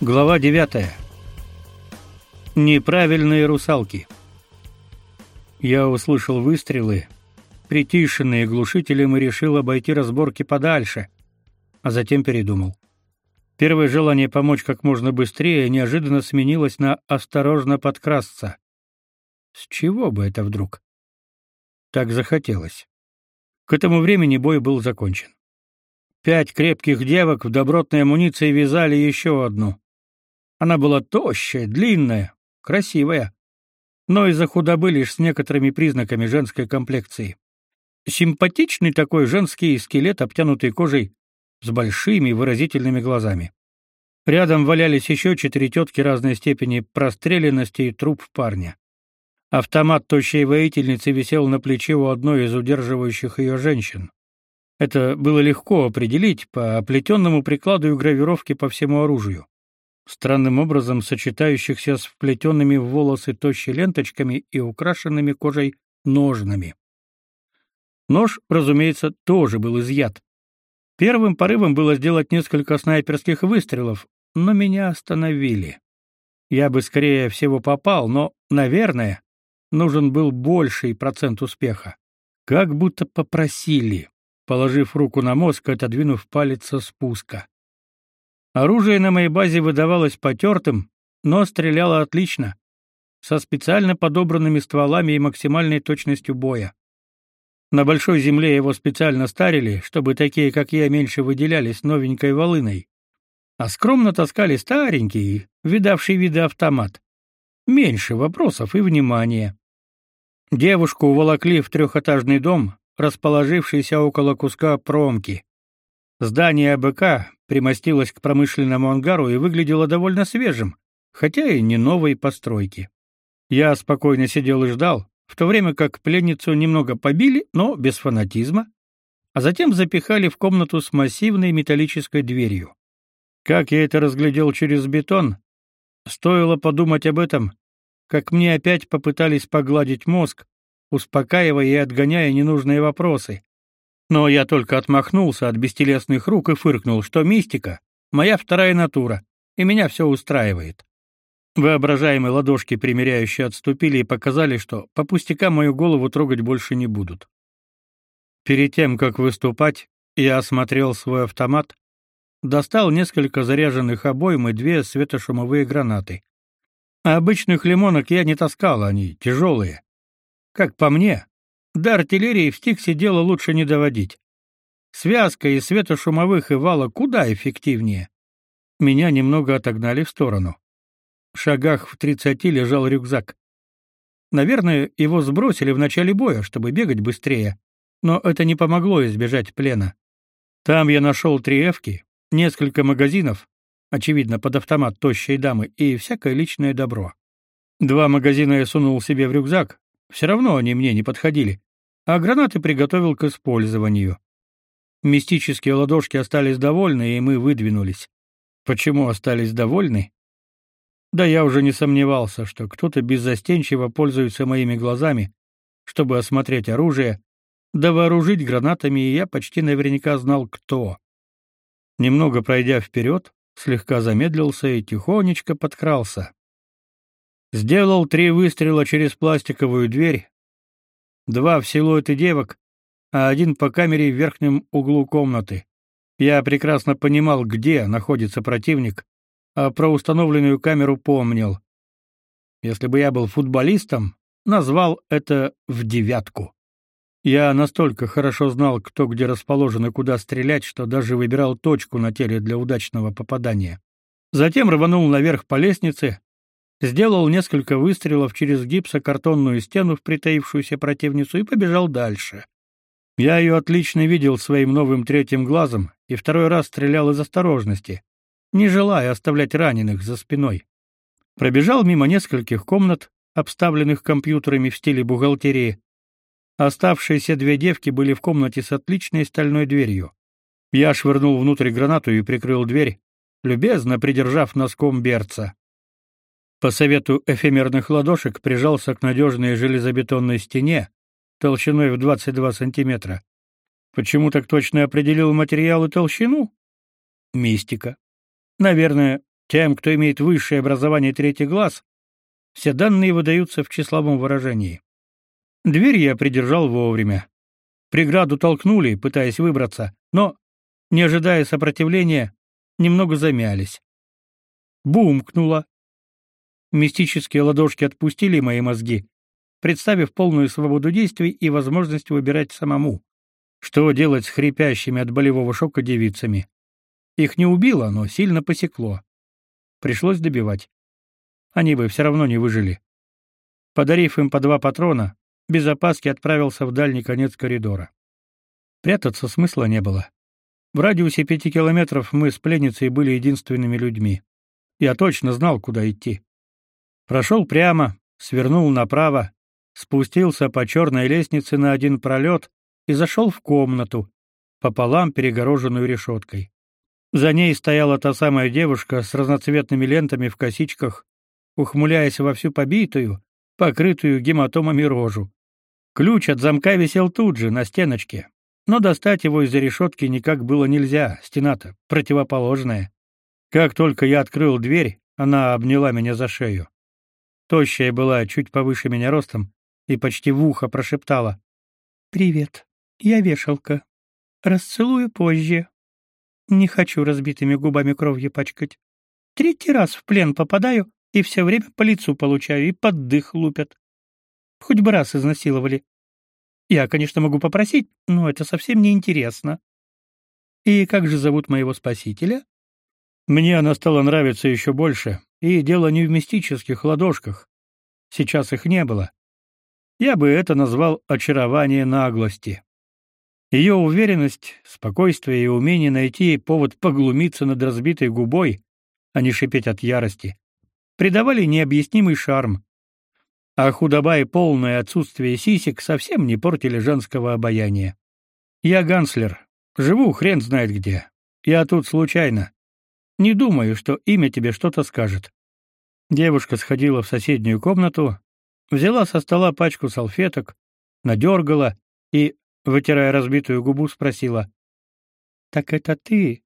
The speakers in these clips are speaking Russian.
Глава 9. Неправильные русалки. Я услышал выстрелы, притишенные глушителем и решил обойти разборки подальше, а затем передумал. Первое желание помочь как можно быстрее неожиданно сменилось на осторожно подкрасться. С чего бы это вдруг? Так захотелось. К этому времени бой был закончен. Пять крепких девок в добротной амуниции вязали еще одну. Она была тощая, длинная, красивая, но из-за худобы лишь с некоторыми признаками женской комплекции. Симпатичный такой женский скелет, обтянутый кожей, с большими выразительными глазами. Рядом валялись еще четыре тетки разной степени простреленности и труп парня. Автомат тощей воительницы висел на плече у одной из удерживающих ее женщин. Это было легко определить по оплетенному прикладу и гравировке по всему оружию странным образом сочетающихся с вплетенными в волосы тощей ленточками и украшенными кожей ножнами. Нож, разумеется, тоже был изъят. Первым порывом было сделать несколько снайперских выстрелов, но меня остановили. Я бы скорее всего попал, но, наверное, нужен был больший процент успеха. Как будто попросили, положив руку на мозг и отодвинув палец со спуска. Оружие на моей базе выдавалось потертым, но стреляло отлично, со специально подобранными стволами и максимальной точностью боя. На большой земле его специально старили, чтобы такие, как я, меньше выделялись новенькой волыной. А скромно таскали старенький, видавший виды автомат. Меньше вопросов и внимания. Девушку уволокли в трехэтажный дом, расположившийся около куска промки. Здание АБК примостилось к промышленному ангару и выглядело довольно свежим, хотя и не новой постройки. Я спокойно сидел и ждал, в то время как пленницу немного побили, но без фанатизма, а затем запихали в комнату с массивной металлической дверью. Как я это разглядел через бетон, стоило подумать об этом, как мне опять попытались погладить мозг, успокаивая и отгоняя ненужные вопросы. Но я только отмахнулся от бестелесных рук и фыркнул, что мистика — моя вторая натура, и меня все устраивает. Воображаемые ладошки примиряющие отступили и показали, что по пустякам мою голову трогать больше не будут. Перед тем, как выступать, я осмотрел свой автомат, достал несколько заряженных обойм и две светошумовые гранаты. А обычных лимонок я не таскал, они тяжелые. Как по мне, до артиллерии в стиксе дело лучше не доводить. Связка и светошумовых и вала куда эффективнее. Меня немного отогнали в сторону. В шагах в тридцати лежал рюкзак. Наверное, его сбросили в начале боя, чтобы бегать быстрее, но это не помогло избежать плена. Там я нашел три эвки, несколько магазинов, очевидно, под автомат тощей дамы, и всякое личное добро. Два магазина я сунул себе в рюкзак, все равно они мне не подходили, а гранаты приготовил к использованию. Мистические ладошки остались довольны, и мы выдвинулись. Почему остались довольны? Да я уже не сомневался, что кто-то беззастенчиво пользуется моими глазами, чтобы осмотреть оружие, да вооружить гранатами, и я почти наверняка знал, кто. Немного пройдя вперед, слегка замедлился и тихонечко подкрался. Сделал три выстрела через пластиковую дверь, два в силуэты девок, а один по камере в верхнем углу комнаты. Я прекрасно понимал, где находится противник, а про установленную камеру помнил. Если бы я был футболистом, назвал это в девятку. Я настолько хорошо знал, кто где расположен и куда стрелять, что даже выбирал точку на теле для удачного попадания. Затем рванул наверх по лестнице, сделал несколько выстрелов через гипсокартонную стену в притаившуюся противницу и побежал дальше. Я ее отлично видел своим новым третьим глазом и второй раз стрелял из осторожности, не желая оставлять раненых за спиной. Пробежал мимо нескольких комнат, обставленных компьютерами в стиле бухгалтерии. Оставшиеся две девки были в комнате с отличной стальной дверью. Я швырнул внутрь гранату и прикрыл дверь, любезно придержав носком берца. По совету эфемерных ладошек прижался к надежной железобетонной стене толщиной в 22 сантиметра. Почему так точно определил материал и толщину? Мистика. Наверное, Тем, кто имеет высшее образование третий глаз, все данные выдаются в числовом выражении. Дверь я придержал вовремя. Преграду толкнули, пытаясь выбраться, но, не ожидая сопротивления, немного замялись. Бумкнуло. Мистические ладошки отпустили мои мозги, представив полную свободу действий и возможность выбирать самому, что делать с хрипящими от болевого шока девицами. Их не убило, но сильно посекло. Пришлось добивать. Они бы все равно не выжили. Подарив им по два патрона, без опаски отправился в дальний конец коридора. Прятаться смысла не было. В радиусе пяти километров мы с пленницей были единственными людьми. Я точно знал, куда идти. Прошел прямо, свернул направо, спустился по черной лестнице на один пролет и зашел в комнату, пополам перегороженную решеткой. За ней стояла та самая девушка с разноцветными лентами в косичках, ухмыляясь во всю побитую, покрытую гематомами рожу. Ключ от замка висел тут же, на стеночке, но достать его из-за решетки никак было нельзя, стена-то противоположная. Как только я открыл дверь, она обняла меня за шею. Тощая была чуть повыше меня ростом и почти в ухо прошептала: "Привет. Я вешалка. Расцелую позже. Не хочу разбитыми губами кровью пачкать. Третий раз в плен попадаю и все время по лицу получаю и под дых лупят. Хоть бы раз изнасиловали. Я, конечно, могу попросить, но это совсем не интересно. И как же зовут моего спасителя? Мне она стала нравиться еще больше, и дело не в мистических ладошках. Сейчас их не было. Я бы это назвал очарование наглости. Ее уверенность, спокойствие и умение найти повод поглумиться над разбитой губой, а не шипеть от ярости, придавали необъяснимый шарм а худоба и полное отсутствие сисек совсем не портили женского обаяния. Я ганслер, живу хрен знает где. Я тут случайно. Не думаю, что имя тебе что-то скажет. Девушка сходила в соседнюю комнату, взяла со стола пачку салфеток, надергала и, вытирая разбитую губу, спросила: "Так это ты,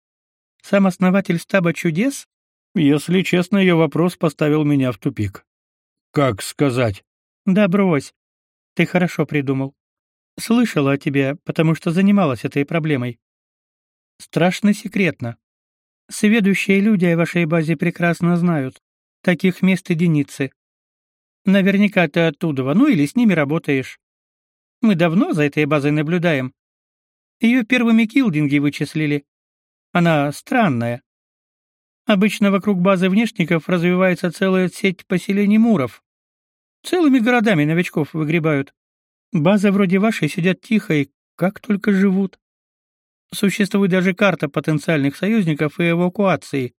сам основатель стаба чудес?" Если честно, ее вопрос поставил меня в тупик. Как сказать? Да брось. Ты хорошо придумал. Слышала о тебе, потому что занималась этой проблемой. Страшно секретно. Сведущие люди о вашей базе прекрасно знают. Таких мест единицы. Наверняка ты оттуда, ну или с ними работаешь. Мы давно за этой базой наблюдаем. Ее первыми килдинги вычислили. Она странная. Обычно вокруг базы внешников развивается целая сеть поселений муров. Целыми городами новичков выгребают. Базы вроде вашей сидят тихо и как только живут. Существует даже карта потенциальных союзников и эвакуации.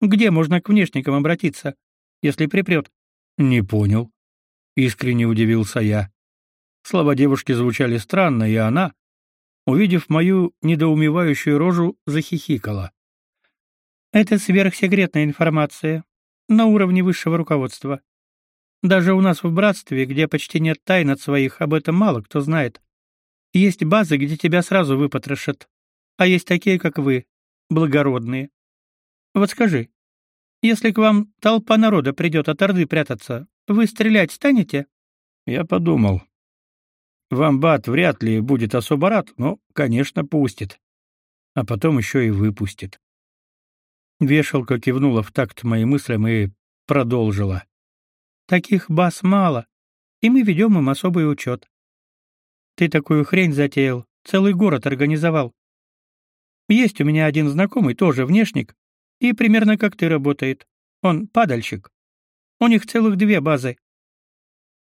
Где можно к внешникам обратиться, если припрет? Не понял. Искренне удивился я. Слова девушки звучали странно, и она, увидев мою недоумевающую рожу, захихикала. Это сверхсекретная информация на уровне высшего руководства. Даже у нас в братстве, где почти нет тайн от своих, об этом мало кто знает. Есть базы, где тебя сразу выпотрошат, а есть такие, как вы, благородные. Вот скажи, если к вам толпа народа придет от Орды прятаться, вы стрелять станете? Я подумал. Вамбат вряд ли будет особо рад, но, конечно, пустит. А потом еще и выпустит. Вешалка кивнула в такт моим мыслям и продолжила. Таких баз мало, и мы ведем им особый учет. Ты такую хрень затеял, целый город организовал. Есть у меня один знакомый, тоже внешник, и примерно как ты работает. Он падальщик. У них целых две базы.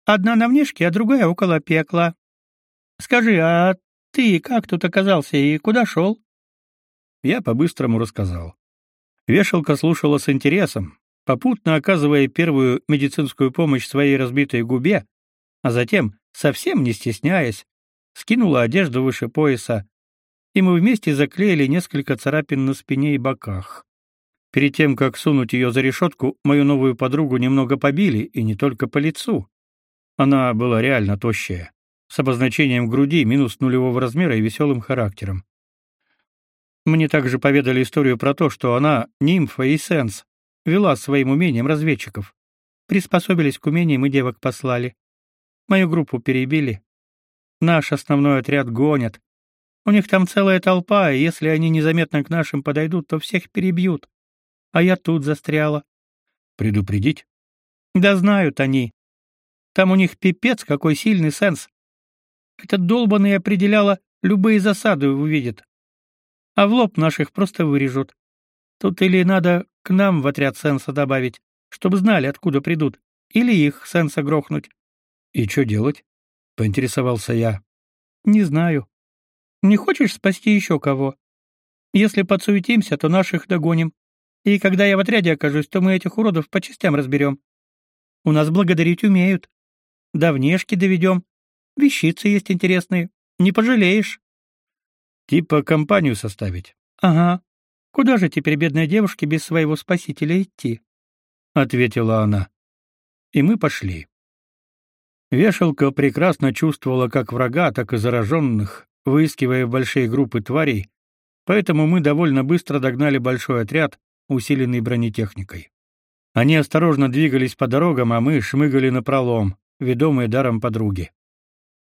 Одна на внешке, а другая около пекла. Скажи, а ты как тут оказался и куда шел?» Я по-быстрому рассказал. Вешалка слушала с интересом, попутно оказывая первую медицинскую помощь своей разбитой губе, а затем, совсем не стесняясь, скинула одежду выше пояса, и мы вместе заклеили несколько царапин на спине и боках. Перед тем, как сунуть ее за решетку, мою новую подругу немного побили, и не только по лицу. Она была реально тощая, с обозначением груди минус нулевого размера и веселым характером. Мне также поведали историю про то, что она нимфа и сенс, вела своим умением разведчиков. Приспособились к умениям и девок послали. Мою группу перебили. Наш основной отряд гонят. У них там целая толпа, и если они незаметно к нашим подойдут, то всех перебьют. А я тут застряла. Предупредить? Да знают они. Там у них пипец какой сильный сенс. Этот долбаный определяла, любые засады увидит. А в лоб наших просто вырежут. Тут или надо к нам в отряд сенса добавить, чтобы знали, откуда придут, или их сенса грохнуть. И что делать? поинтересовался я. Не знаю. Не хочешь спасти еще кого? Если подсуетимся, то наших догоним. И когда я в отряде окажусь, то мы этих уродов по частям разберем. У нас благодарить умеют. До внешки доведем. Вещицы есть интересные. Не пожалеешь. Типа компанию составить. Ага. Куда же теперь бедной девушке без своего спасителя идти? ответила она. И мы пошли. Вешалка прекрасно чувствовала как врага, так и зараженных, выискивая большие группы тварей, поэтому мы довольно быстро догнали большой отряд, усиленный бронетехникой. Они осторожно двигались по дорогам, а мы шмыгали на пролом, ведомые даром подруги.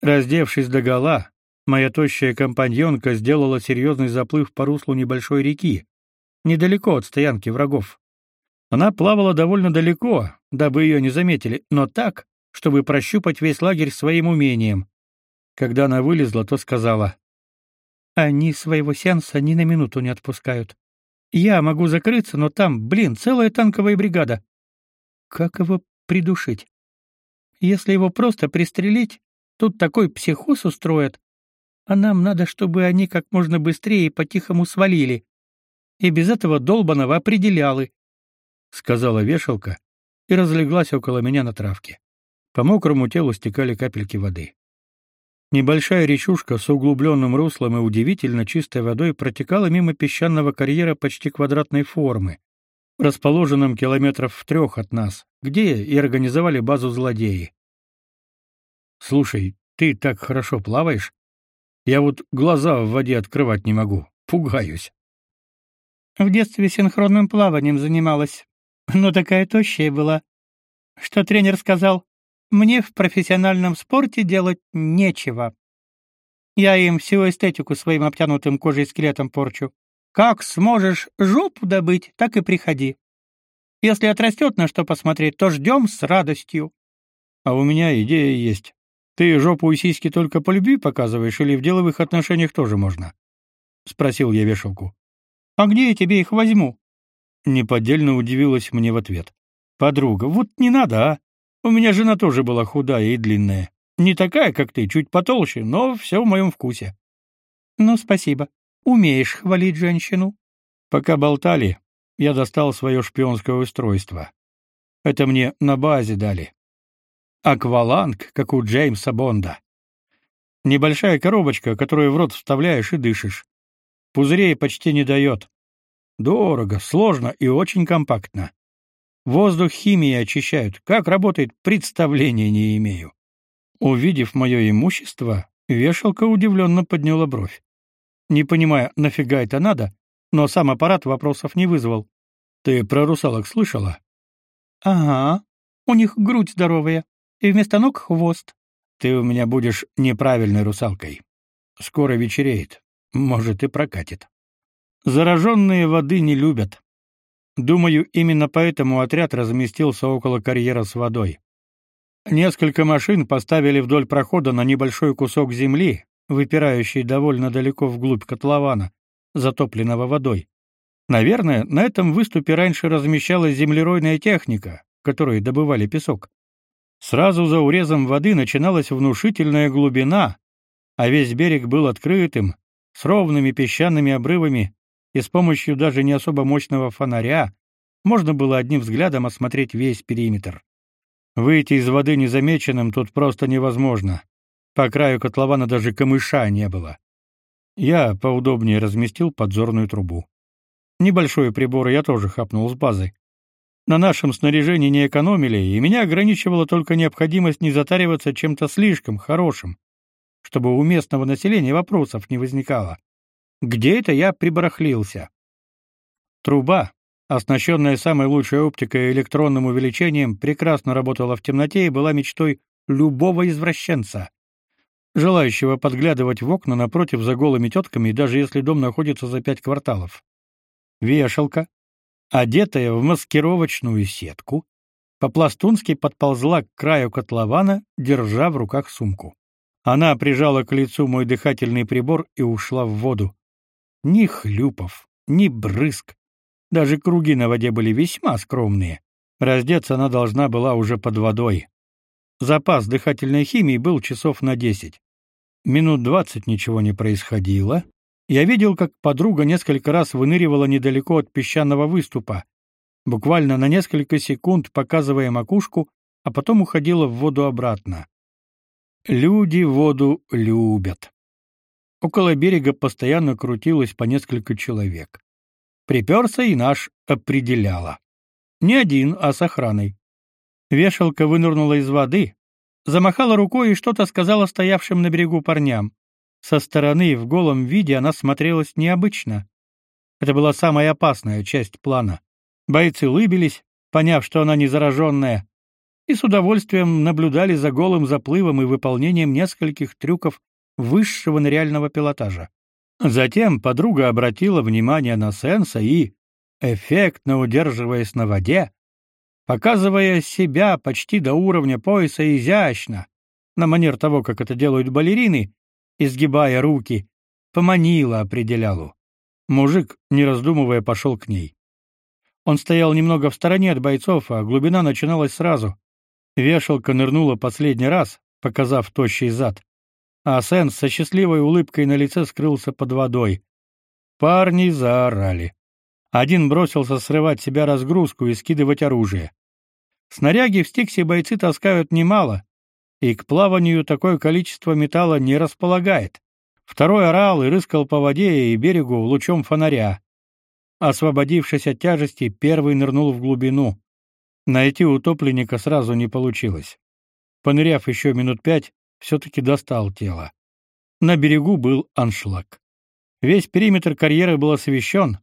Раздевшись догола, моя тощая компаньонка сделала серьезный заплыв по руслу небольшой реки, недалеко от стоянки врагов. Она плавала довольно далеко, дабы ее не заметили, но так, чтобы прощупать весь лагерь своим умением. Когда она вылезла, то сказала: "Они своего сеанса ни на минуту не отпускают. Я могу закрыться, но там, блин, целая танковая бригада. Как его придушить? Если его просто пристрелить, тут такой психоз устроят. А нам надо, чтобы они как можно быстрее и по-тихому свалили. И без этого долбаного определялы", сказала вешалка и разлеглась около меня на травке. По мокрому телу стекали капельки воды. Небольшая речушка с углубленным руслом и удивительно чистой водой протекала мимо песчаного карьера почти квадратной формы, расположенном километров в трех от нас, где и организовали базу злодеи. Слушай, ты так хорошо плаваешь? Я вот глаза в воде открывать не могу, пугаюсь. В детстве синхронным плаванием занималась, но такая тощая была, что тренер сказал: мне в профессиональном спорте делать нечего. Я им всю эстетику своим обтянутым кожей скелетом порчу. Как сможешь жопу добыть, так и приходи. Если отрастет на что посмотреть, то ждем с радостью. А у меня идея есть. Ты жопу и сиськи только по любви показываешь или в деловых отношениях тоже можно? спросил я вешалку. А где я тебе их возьму? Неподдельно удивилась мне в ответ. Подруга, вот не надо, а? У меня жена тоже была худая и длинная. Не такая, как ты, чуть потолще, но все в моем вкусе. Ну, спасибо. Умеешь хвалить женщину. Пока болтали, я достал свое шпионское устройство. Это мне на базе дали. Акваланг, как у Джеймса Бонда. Небольшая коробочка, которую в рот вставляешь и дышишь. Пузырей почти не дает. Дорого, сложно и очень компактно. Воздух химией очищают. Как работает, представления не имею. Увидев мое имущество, вешалка удивленно подняла бровь. Не понимая, нафига это надо, но сам аппарат вопросов не вызвал. Ты про русалок слышала? Ага. У них грудь здоровая, и вместо ног хвост. Ты у меня будешь неправильной русалкой. Скоро вечереет. Может, и прокатит. Зараженные воды не любят. Думаю, именно поэтому отряд разместился около карьера с водой. Несколько машин поставили вдоль прохода на небольшой кусок земли, выпирающий довольно далеко вглубь котлована, затопленного водой. Наверное, на этом выступе раньше размещалась землеройная техника, которой добывали песок. Сразу за урезом воды начиналась внушительная глубина, а весь берег был открытым, с ровными песчаными обрывами и с помощью даже не особо мощного фонаря можно было одним взглядом осмотреть весь периметр. Выйти из воды незамеченным тут просто невозможно. По краю котлована даже камыша не было. Я поудобнее разместил подзорную трубу. Небольшой прибор я тоже хапнул с базы. На нашем снаряжении не экономили, и меня ограничивала только необходимость не затариваться чем-то слишком хорошим, чтобы у местного населения вопросов не возникало. Где это я прибарахлился? Труба, оснащенная самой лучшей оптикой и электронным увеличением, прекрасно работала в темноте и была мечтой любого извращенца, желающего подглядывать в окна напротив за голыми тетками, даже если дом находится за пять кварталов. Вешалка, одетая в маскировочную сетку, по-пластунски подползла к краю котлована, держа в руках сумку. Она прижала к лицу мой дыхательный прибор и ушла в воду. Ни хлюпов, ни брызг. Даже круги на воде были весьма скромные. Раздеться она должна была уже под водой. Запас дыхательной химии был часов на десять. Минут двадцать ничего не происходило. Я видел, как подруга несколько раз выныривала недалеко от песчаного выступа, буквально на несколько секунд показывая макушку, а потом уходила в воду обратно. Люди воду любят. Около берега постоянно крутилось по несколько человек. Приперся и наш определяло. Не один, а с охраной. Вешалка вынырнула из воды, замахала рукой и что-то сказала стоявшим на берегу парням. Со стороны в голом виде она смотрелась необычно. Это была самая опасная часть плана. Бойцы улыбились, поняв, что она не зараженная, и с удовольствием наблюдали за голым заплывом и выполнением нескольких трюков высшего нереального пилотажа. Затем подруга обратила внимание на Сенса и, эффектно удерживаясь на воде, показывая себя почти до уровня пояса изящно, на манер того, как это делают балерины, изгибая руки, поманила определялу. Мужик, не раздумывая, пошел к ней. Он стоял немного в стороне от бойцов, а глубина начиналась сразу. Вешалка нырнула последний раз, показав тощий зад. А Сенс со счастливой улыбкой на лице скрылся под водой. Парни заорали. Один бросился срывать себя разгрузку и скидывать оружие. Снаряги в Стиксе бойцы таскают немало, и к плаванию такое количество металла не располагает. Второй орал и рыскал по воде и берегу лучом фонаря. Освободившись от тяжести, первый нырнул в глубину. Найти утопленника сразу не получилось. Поныряв еще минут пять, все-таки достал тело. На берегу был аншлаг. Весь периметр карьеры был освещен,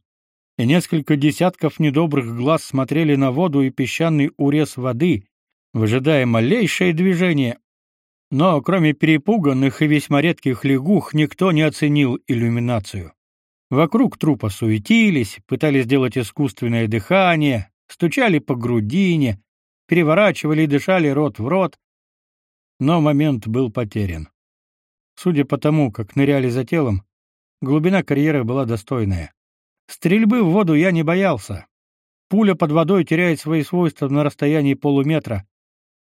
и несколько десятков недобрых глаз смотрели на воду и песчаный урез воды, выжидая малейшее движение. Но кроме перепуганных и весьма редких лягух никто не оценил иллюминацию. Вокруг трупа суетились, пытались сделать искусственное дыхание, стучали по грудине, переворачивали и дышали рот в рот, но момент был потерян. Судя по тому, как ныряли за телом, глубина карьеры была достойная. Стрельбы в воду я не боялся. Пуля под водой теряет свои свойства на расстоянии полуметра,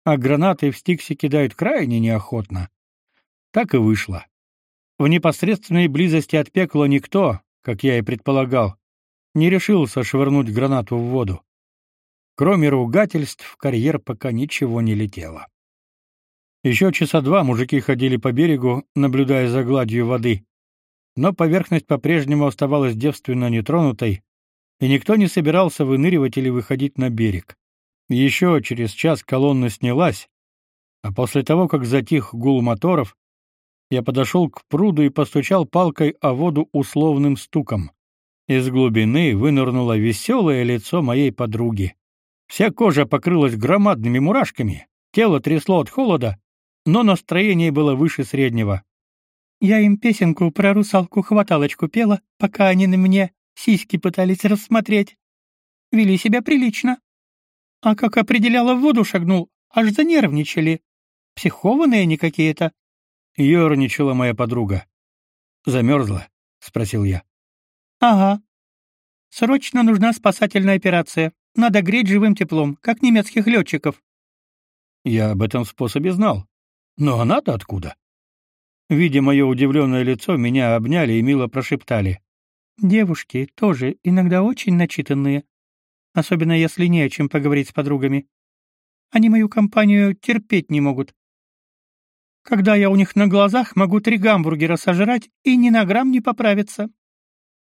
а гранаты в стиксе кидают крайне неохотно. Так и вышло. В непосредственной близости от пекла никто, как я и предполагал, не решился швырнуть гранату в воду. Кроме ругательств, в карьер пока ничего не летело. Еще часа два мужики ходили по берегу, наблюдая за гладью воды но поверхность по-прежнему оставалась девственно нетронутой, и никто не собирался выныривать или выходить на берег. Еще через час колонна снялась, а после того, как затих гул моторов, я подошел к пруду и постучал палкой о воду условным стуком. Из глубины вынырнуло веселое лицо моей подруги. Вся кожа покрылась громадными мурашками, тело трясло от холода, но настроение было выше среднего. Я им песенку про русалку-хваталочку пела, пока они на мне сиськи пытались рассмотреть. Вели себя прилично. А как определяла в воду шагнул, аж занервничали. Психованные они какие-то. Ёрничала моя подруга. Замерзла? спросил я. Ага. Срочно нужна спасательная операция. Надо греть живым теплом, как немецких летчиков. Я об этом способе знал. Но она-то откуда? Видя мое удивленное лицо, меня обняли и мило прошептали. «Девушки тоже иногда очень начитанные, особенно если не о чем поговорить с подругами. Они мою компанию терпеть не могут. Когда я у них на глазах, могу три гамбургера сожрать и ни на грамм не поправиться».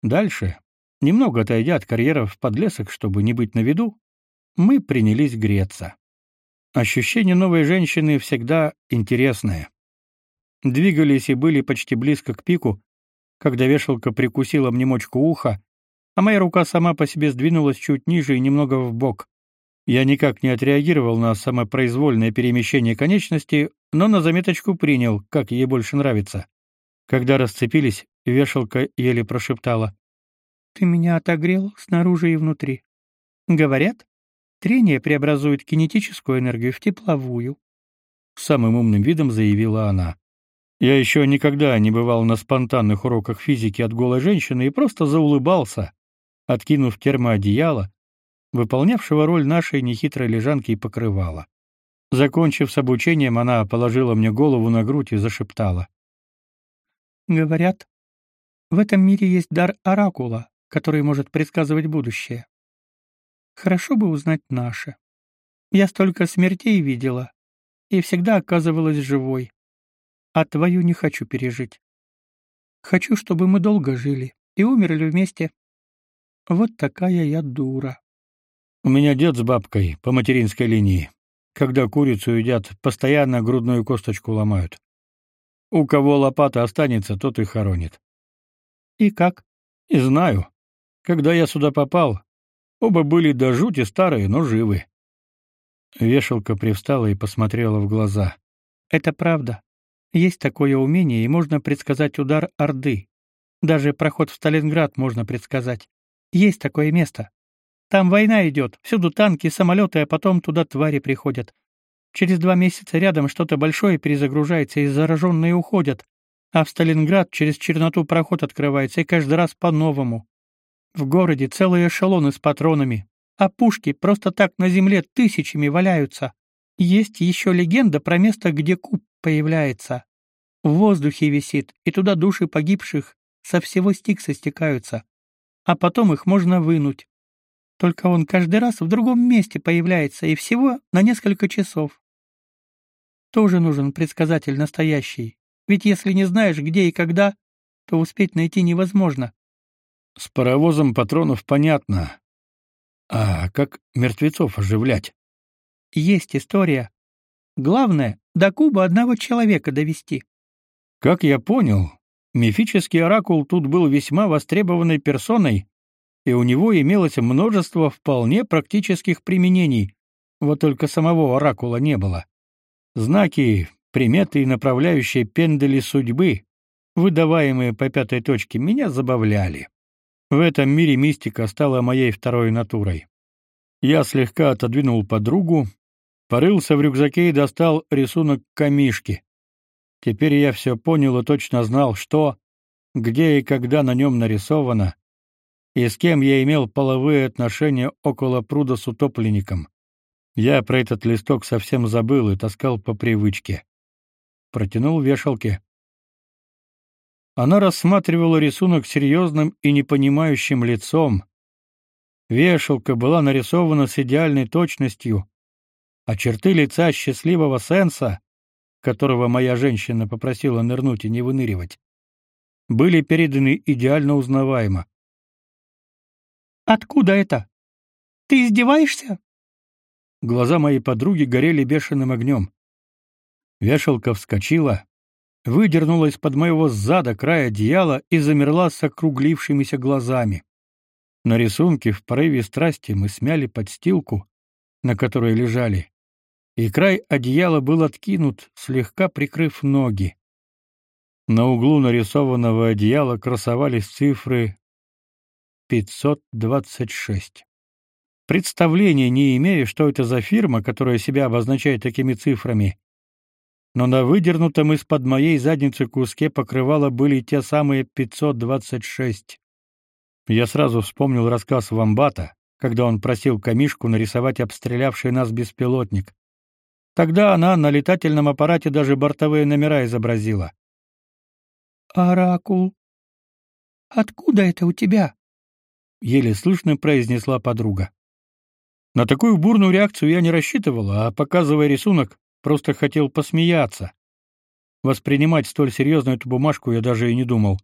Дальше, немного отойдя от карьеров в подлесок, чтобы не быть на виду, мы принялись греться. Ощущение новой женщины всегда интересное. Двигались и были почти близко к пику, когда вешалка прикусила мне мочку уха, а моя рука сама по себе сдвинулась чуть ниже и немного вбок. Я никак не отреагировал на самопроизвольное перемещение конечности, но на заметочку принял, как ей больше нравится. Когда расцепились, вешалка еле прошептала: "Ты меня отогрел снаружи и внутри". Говорят, трение преобразует кинетическую энергию в тепловую. Самым умным видом заявила она. Я еще никогда не бывал на спонтанных уроках физики от голой женщины и просто заулыбался, откинув термоодеяло, выполнявшего роль нашей нехитрой лежанки и покрывала. Закончив с обучением, она положила мне голову на грудь и зашептала: "Говорят, в этом мире есть дар оракула, который может предсказывать будущее. Хорошо бы узнать наше. Я столько смертей видела и всегда оказывалась живой. А твою не хочу пережить. Хочу, чтобы мы долго жили и умерли вместе. Вот такая я дура. У меня дед с бабкой по материнской линии. Когда курицу едят, постоянно грудную косточку ломают. У кого лопата останется, тот и хоронит. И как? И знаю. Когда я сюда попал, оба были до жути старые, но живы. Вешалка привстала и посмотрела в глаза. Это правда. Есть такое умение, и можно предсказать удар Орды. Даже проход в Сталинград можно предсказать. Есть такое место. Там война идет, всюду танки, самолеты, а потом туда твари приходят. Через два месяца рядом что-то большое перезагружается, и зараженные уходят. А в Сталинград через черноту проход открывается, и каждый раз по-новому. В городе целые эшелоны с патронами, а пушки просто так на земле тысячами валяются. Есть еще легенда про место, где куб появляется. В воздухе висит, и туда души погибших со всего Стикса стекаются. А потом их можно вынуть. Только он каждый раз в другом месте появляется, и всего на несколько часов. Тоже нужен предсказатель настоящий. Ведь если не знаешь, где и когда, то успеть найти невозможно. С паровозом патронов понятно. А как мертвецов оживлять? Есть история. Главное до куба одного человека довести. Как я понял, мифический оракул тут был весьма востребованной персоной, и у него имелось множество вполне практических применений. Вот только самого оракула не было. Знаки, приметы и направляющие пендели судьбы, выдаваемые по пятой точке, меня забавляли. В этом мире мистика стала моей второй натурой. Я слегка отодвинул подругу, порылся в рюкзаке и достал рисунок камишки. Теперь я все понял и точно знал, что, где и когда на нем нарисовано, и с кем я имел половые отношения около пруда с утопленником. Я про этот листок совсем забыл и таскал по привычке. Протянул вешалке. Она рассматривала рисунок серьезным и непонимающим лицом. Вешалка была нарисована с идеальной точностью, а черты лица счастливого Сенса, которого моя женщина попросила нырнуть и не выныривать, были переданы идеально узнаваемо. «Откуда это? Ты издеваешься?» Глаза моей подруги горели бешеным огнем. Вешалка вскочила, выдернула из-под моего зада край одеяла и замерла с округлившимися глазами. На рисунке в порыве страсти мы смяли подстилку, на которой лежали, и край одеяла был откинут, слегка прикрыв ноги. На углу нарисованного одеяла красовались цифры 526. Представления не имею, что это за фирма, которая себя обозначает такими цифрами. Но на выдернутом из-под моей задницы куске покрывала были те самые 526. Я сразу вспомнил рассказ Вамбата, когда он просил Камишку нарисовать обстрелявший нас беспилотник. Тогда она на летательном аппарате даже бортовые номера изобразила. «Оракул, откуда это у тебя?» — еле слышно произнесла подруга. На такую бурную реакцию я не рассчитывала, а показывая рисунок, просто хотел посмеяться. Воспринимать столь серьезно эту бумажку я даже и не думал.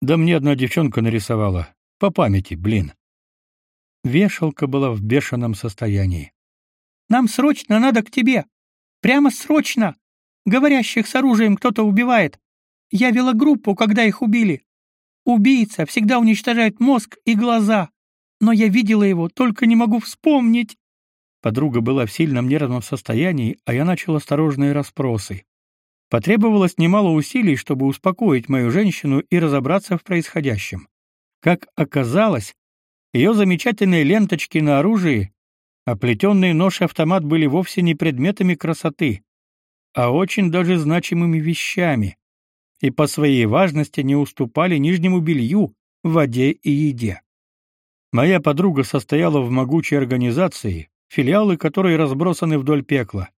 Да мне одна девчонка нарисовала. По памяти, блин. Вешалка была в бешеном состоянии. «Нам срочно надо к тебе! Прямо срочно! Говорящих с оружием кто-то убивает! Я вела группу, когда их убили! Убийца всегда уничтожает мозг и глаза. Но я видела его, только не могу вспомнить. Подруга была в сильном нервном состоянии, а я начал осторожные расспросы. Потребовалось немало усилий, чтобы успокоить мою женщину и разобраться в происходящем. Как оказалось, ее замечательные ленточки на оружии, оплетенный нож-автомат были вовсе не предметами красоты, а очень даже значимыми вещами, и по своей важности не уступали нижнему белью, воде и еде. Моя подруга состояла в могучей организации, филиалы которой разбросаны вдоль пекла.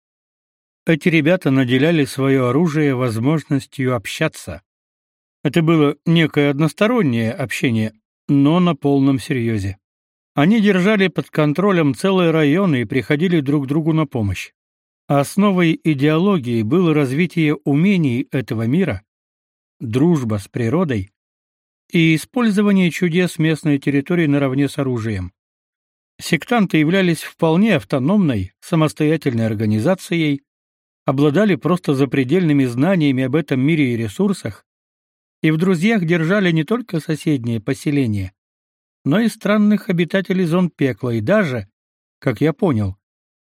Эти ребята наделяли свое оружие возможностью общаться. Это было некое одностороннее общение, но на полном серьезе. Они держали под контролем целые районы и приходили друг другу на помощь. Основой идеологии было развитие умений этого мира, дружба с природой и использование чудес местной территории наравне с оружием. Сектанты являлись вполне автономной, самостоятельной организацией, обладали просто запредельными знаниями об этом мире и ресурсах, и в друзьях держали не только соседние поселения, но и странных обитателей зон пекла и даже, как я понял,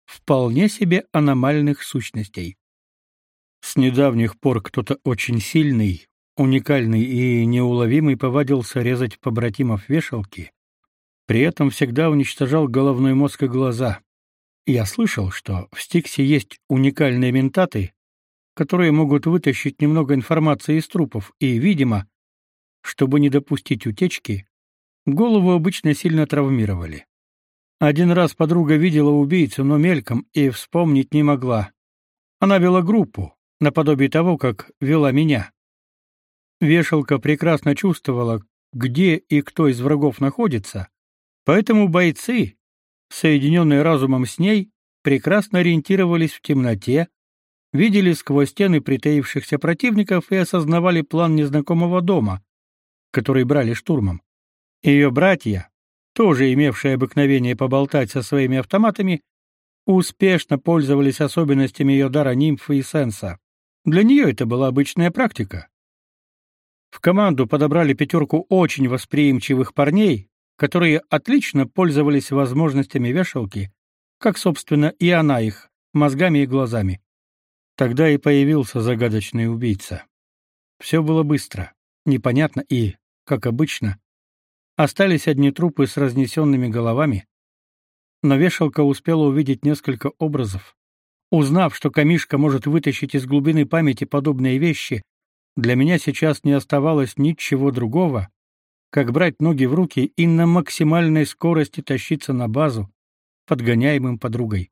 вполне себе аномальных сущностей. С недавних пор кто-то очень сильный, уникальный и неуловимый повадился резать побратимов вешалки, при этом всегда уничтожал головной мозг и глаза. Я слышал, что в Стиксе есть уникальные ментаты, которые могут вытащить немного информации из трупов, и, видимо, чтобы не допустить утечки, голову обычно сильно травмировали. Один раз подруга видела убийцу, но мельком и вспомнить не могла. Она вела группу, наподобие того, как вела меня. Вешалка прекрасно чувствовала, где и кто из врагов находится, поэтому бойцы, соединенные разумом с ней, прекрасно ориентировались в темноте, видели сквозь стены притаившихся противников и осознавали план незнакомого дома, который брали штурмом. Ее братья, тоже имевшие обыкновение поболтать со своими автоматами, успешно пользовались особенностями ее дара нимфы и сенса. Для нее это была обычная практика. В команду подобрали пятерку очень восприимчивых парней, которые отлично пользовались возможностями вешалки, как, собственно, и она их, мозгами и глазами. Тогда и появился загадочный убийца. Все было быстро, непонятно и, как обычно, остались одни трупы с разнесенными головами, но вешалка успела увидеть несколько образов. Узнав, что камишка может вытащить из глубины памяти подобные вещи, для меня сейчас не оставалось ничего другого, как брать ноги в руки и на максимальной скорости тащиться на базу, подгоняемым подругой.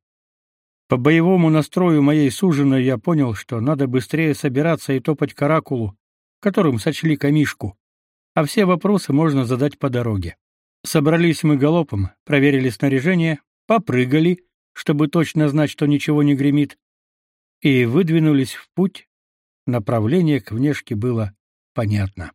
По боевому настрою моей суженой я понял, что надо быстрее собираться и топать к оракулу, которым сочли камишку, а все вопросы можно задать по дороге. Собрались мы галопом, проверили снаряжение, попрыгали, чтобы точно знать, что ничего не гремит, и выдвинулись в путь Направление к внешке было понятно.